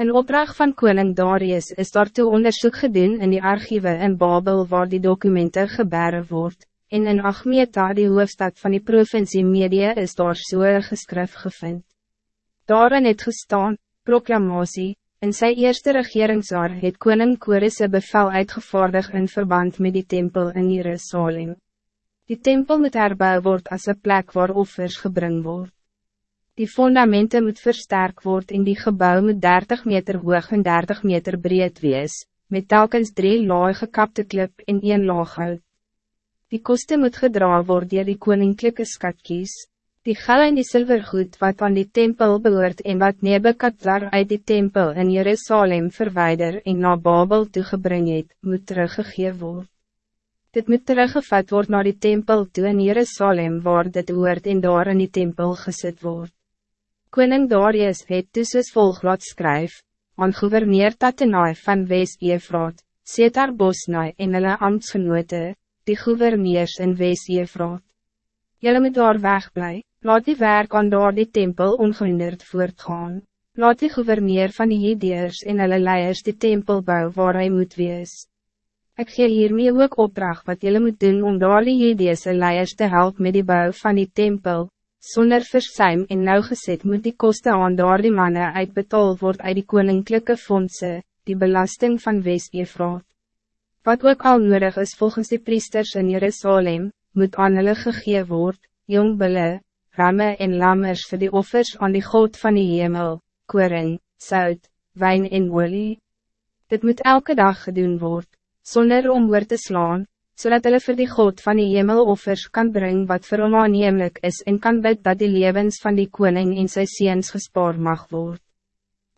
In opdracht van koning Darius is daartoe onderzoek gedoen in die archieven in Babel waar die documenten gebaren wordt, en in Achmeta die hoofdstad van die provincie Media is daar so'n geskrif gevind. Daarin het gestaan, proklamatie, in sy eerste regeringsjaar het koning Kores een bevel uitgevaardig in verband met die tempel in Jerusalem. Die tempel moet herbouw word als een plek waar offers gebring word. Die fundamenten moet versterk word en die gebouw moet 30 meter hoog en 30 meter breed wees, met telkens drie laag gekapte klip en een laag hout. Die kosten moet gedra word dier die koninklijke skatkies. Die gel en die silvergoed wat aan die tempel behoort en wat Nebekadzar uit die tempel in Jerusalem verwijder en na Babel toegebring het, moet teruggegeven worden. Dit moet teruggevat worden naar die tempel toe in Jerusalem waar dit hoort en daar in die tempel gezet wordt. Koning Darius het dus soos volg laat skryf, aan gouverneur Tatenaai van West-Efraat, Setar Bosnaai en hulle ambtsgenote, die gouverneurs in West-Efraat. Julle moet daar wegblij, laat die werk aan daar die tempel ongehinderd voortgaan. Laat die gouverneur van die Hedeers en hulle leiers die tempel bou waar hij moet wees. Ik gee hiermee ook opdracht wat julle moet doen om daar die Hedeese leiers te helpen met die bouw van die tempel. Zonder versuim en nauwgezet moet die kosten aan daar die mannen uitbetaald worden uit die koninklijke fondsen, die belasting van West-Efraat. Wat ook al nodig is volgens de priesters in Jerusalem, moet aan hulle gegee word, jongbulle, ramme en lammers voor die offers aan die God van die hemel, koring, zout, wijn en olie. Dit moet elke dag gedaan worden, zonder om oor te slaan, zodat hulle voor die God van die hemel offers kan brengen wat vir hom aannemelijk is en kan bid dat die levens van die koning en sy seens gespaar mag worden.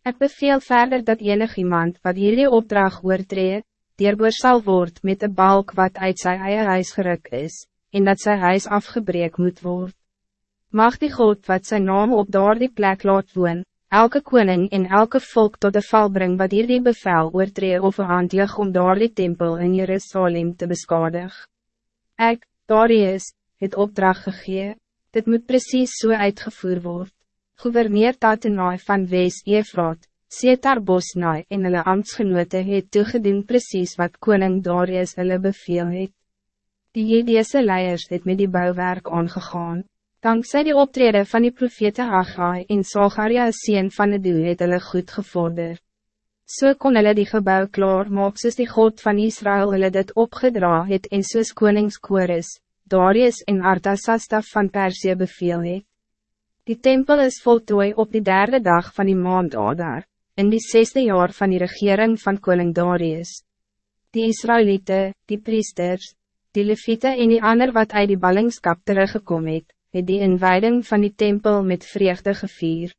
Ik beveel verder dat enig iemand wat hierdie opdracht oortree, dierboer sal word met de balk wat uit sy eie huis geruk is, en dat zijn huis afgebreek moet worden. Mag die God wat zijn naam op daar die plek laat woon, elke koning en elke volk tot de val bring wat hier die bevel oortree of handelig om daar die tempel in Jerusalem te beskadig. Ek, Darius, het opdracht gegee, dit moet precies zo so uitgevoerd worden. Gouverneur Tatenaai van Wees Efraat, Setar Bosnaai en hulle ambtsgenote het toegedien precies wat koning Darius hulle beveel het. Die Jedese leiers het met die bouwwerk aangegaan. Dankzij die optreden van die profete Haggai en Zacharia sien van de doel het hulle goed gevorder. So kon hulle die gebouw klaar maak soos die God van Israël hulle dit opgedra het en soos konings Kores, Darius en Artasasta van Persie beveel het. Die tempel is voltooi op die derde dag van die maand Adar, in die zesde jaar van die regering van koning Darius. Die Israëlieten, die priesters, die leviete en die ander wat uit die ballingskap teruggekom het, het die inwijding van die tempel met vreugde gevier.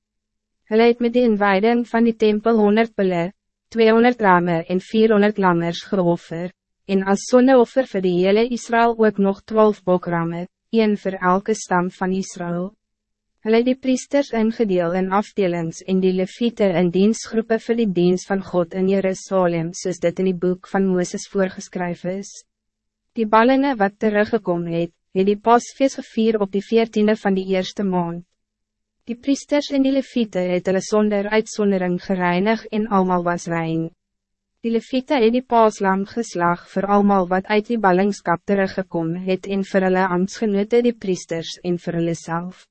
Hulle het met die inwijding van die tempel 100 pille, 200 ramme en 400 lammers geoffer, en as sonneoffer vir die hele Israël ook nog 12 bokramme, een voor elke stam van Israël. Hulle het die priesters ingedeel in afdelings en die leviete in diensgroepen vir die dienst van God in Jerusalem soos dit in die boek van Mooses voorgeskryf is. Die ballingen wat teruggekomen het, het die pasfeest gevier op die veertiende van die eerste maand. Die priesters en die leviete het hulle sonder uitsondering gereinig en almal was rein. Die leviete het die paaslam geslag voor almal wat uit die ballingskap teruggekomen het en vir hulle ambtsgenote die priesters en vir hulle self.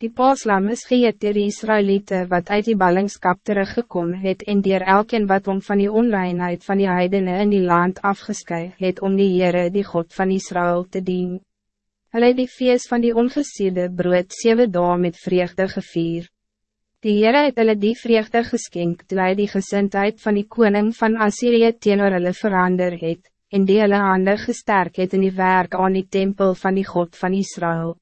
Die paaslam is geëet dier die Israëlieten wat uit die ballingskap teruggekomen het en dier elkeen wat om van die onreinheid van die heidene in die land afgeskui het om die Heere die God van Israël te dien. Hulle het die feest van die ongesierde brood 7 dagen met vreugde gevier. Die Heere het hulle die vreugde geskenk toe hy die gezindheid van die koning van Assyrië teenoor hulle verander het, en die hulle hande gesterk het in die werk aan die tempel van die God van Israël.